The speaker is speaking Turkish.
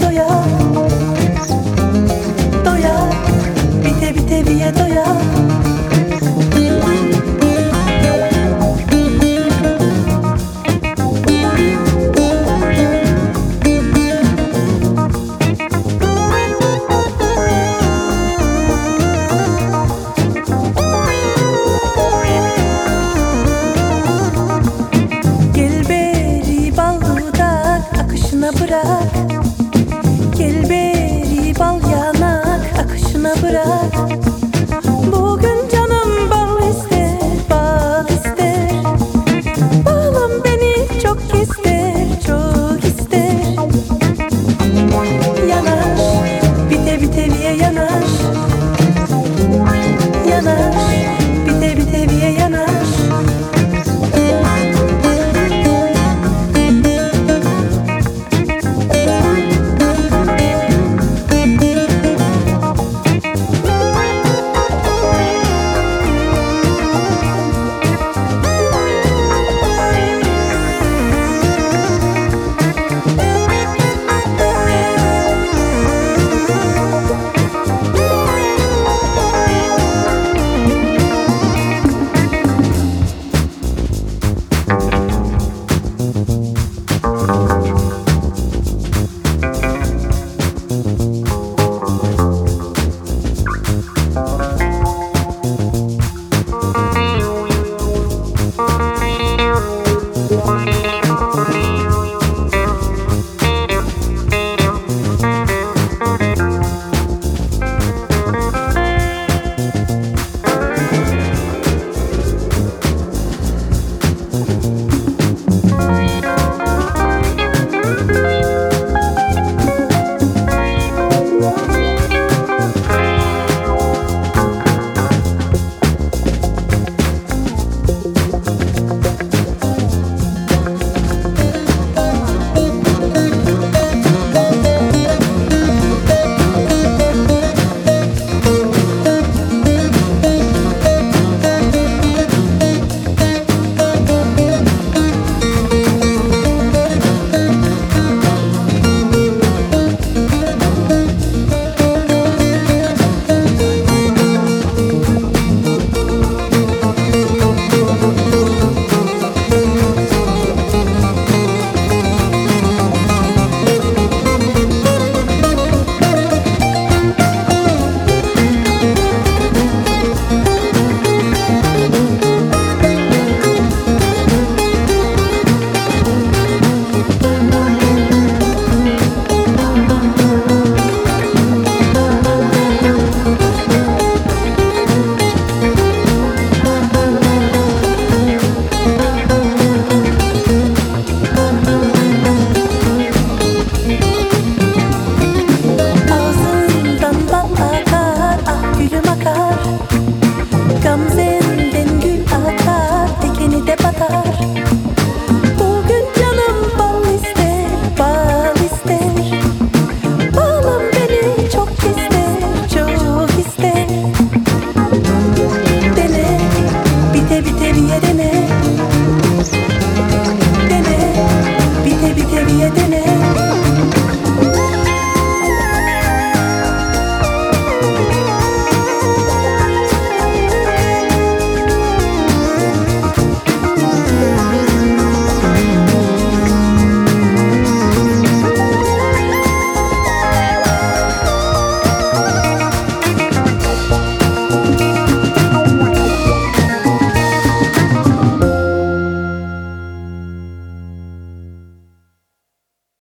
doya. Doya Bite bite viye doya. Bırak yanaş Yanaş